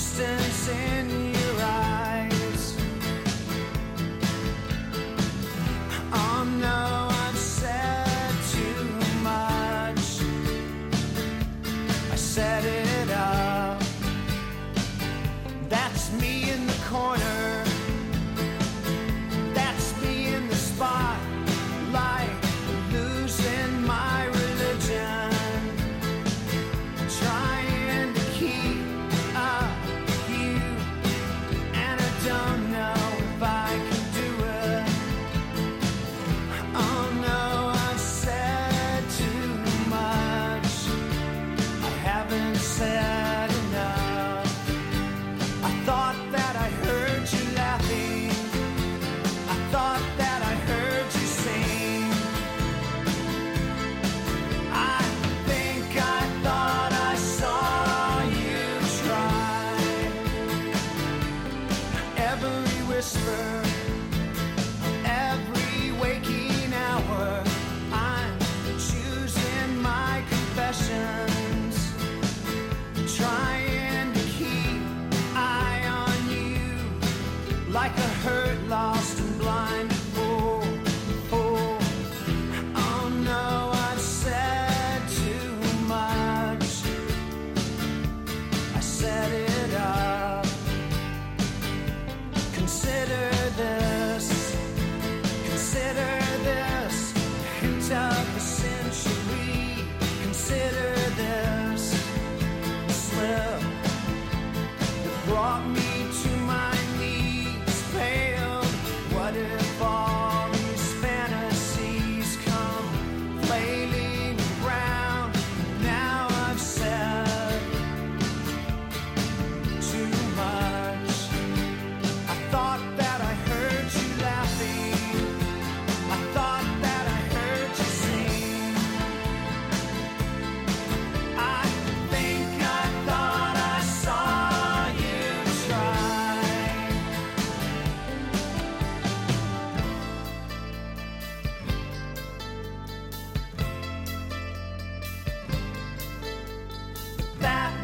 just whisper.